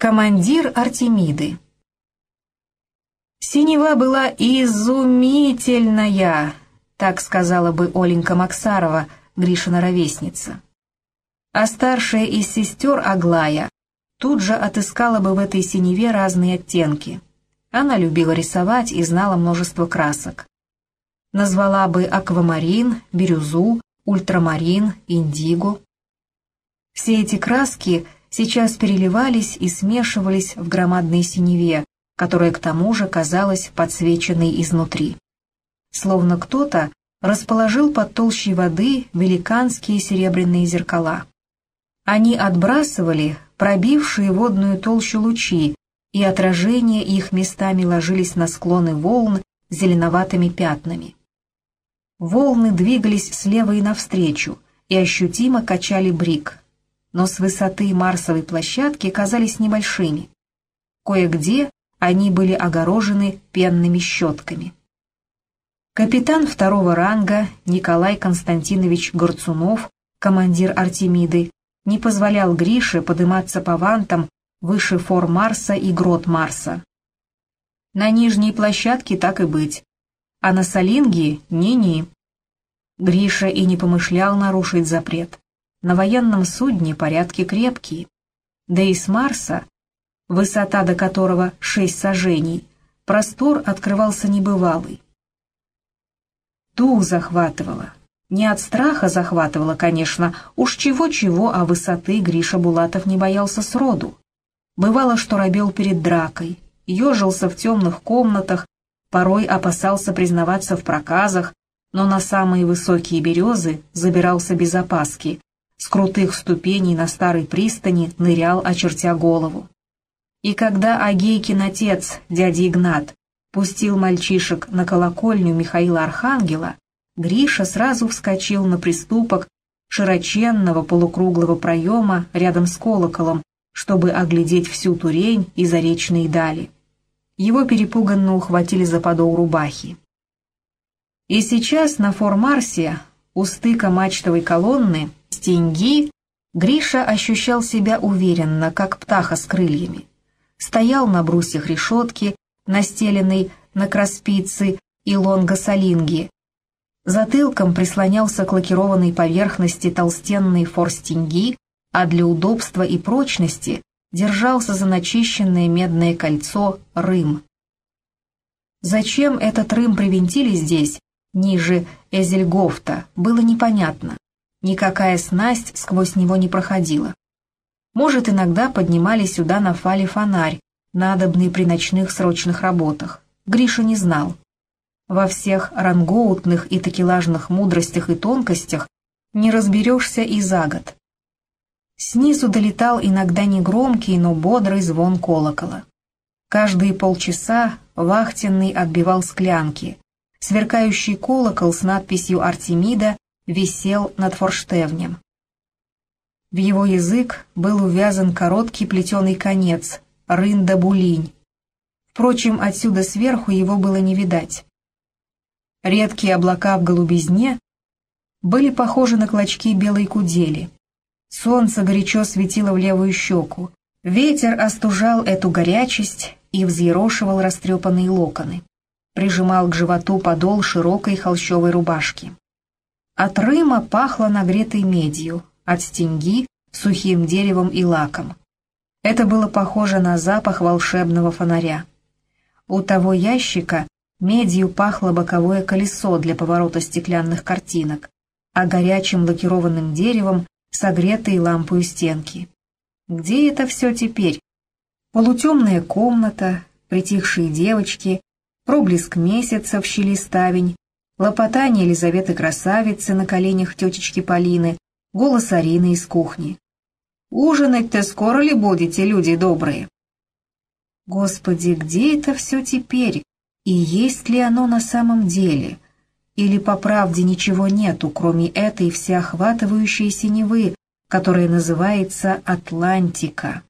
Командир Артемиды Синева была изумительная, так сказала бы Оленька Максарова, Гришина ровесница. А старшая из сестер Аглая тут же отыскала бы в этой синеве разные оттенки. Она любила рисовать и знала множество красок. Назвала бы аквамарин, бирюзу, ультрамарин, индиго. Все эти краски сейчас переливались и смешивались в громадной синеве, которая к тому же казалась подсвеченной изнутри. Словно кто-то расположил под толщей воды великанские серебряные зеркала. Они отбрасывали пробившие водную толщу лучи, и отражения их местами ложились на склоны волн зеленоватыми пятнами. Волны двигались слева и навстречу и ощутимо качали брик, но с высоты Марсовой площадки казались небольшими. Кое-где они были огорожены пенными щетками. Капитан второго ранга Николай Константинович Горцунов, командир Артемиды, не позволял Грише подниматься по вантам выше фор Марса и грот Марса. На нижней площадке так и быть, а на Салинге ни-ни. Гриша и не помышлял нарушить запрет. На военном судне порядки крепкие. Да и с Марса высота до которого шесть сажений, простор открывался небывалый. Дух захватывало. Не от страха захватывало, конечно, уж чего-чего, а высоты Гриша Булатов не боялся сроду. Бывало, что робел перед дракой, ежился в темных комнатах, порой опасался признаваться в проказах, но на самые высокие березы забирался без опаски, с крутых ступеней на старой пристани нырял, очертя голову. И когда Агейкин отец, дядя Игнат, пустил мальчишек на колокольню Михаила Архангела, Гриша сразу вскочил на приступок широченного полукруглого проема рядом с колоколом, чтобы оглядеть всю Турень и заречные дали. Его перепуганно ухватили за подол рубахи. И сейчас на Фор-Марсе, у стыка мачтовой колонны, стеньги, Гриша ощущал себя уверенно, как птаха с крыльями стоял на брусьях решетки, настеленной на краспицы и лонго-салинги. Затылком прислонялся к лакированной поверхности толстенной форстинги, а для удобства и прочности держался за начищенное медное кольцо Рым. Зачем этот Рым привинтили здесь, ниже Эзельгофта, было непонятно. Никакая снасть сквозь него не проходила. Может, иногда поднимали сюда на фале фонарь, надобный при ночных срочных работах. Гриша не знал. Во всех рангоутных и такелажных мудростях и тонкостях не разберешься и за год. Снизу долетал иногда негромкий, но бодрый звон колокола. Каждые полчаса вахтенный отбивал склянки. Сверкающий колокол с надписью «Артемида» висел над форштевнем. В его язык был увязан короткий плетеный конец, рында-булинь. Впрочем, отсюда сверху его было не видать. Редкие облака в голубизне были похожи на клочки белой кудели. Солнце горячо светило в левую щеку. Ветер остужал эту горячесть и взъерошивал растрепанные локоны. Прижимал к животу подол широкой холщовой рубашки. От Рыма пахло нагретой медью, от стенги, сухим деревом и лаком. Это было похоже на запах волшебного фонаря. У того ящика медью пахло боковое колесо для поворота стеклянных картинок, а горячим лакированным деревом согретые лампою стенки. Где это все теперь? Полутемная комната, притихшие девочки, проблеск месяца в щели ставень, лопотание Елизаветы Красавицы на коленях тетечки Полины, голос Арины из кухни. «Ужинать-то скоро ли будете, люди добрые?» Господи, где это все теперь? И есть ли оно на самом деле? Или по правде ничего нету, кроме этой всеохватывающей синевы, которая называется Атлантика?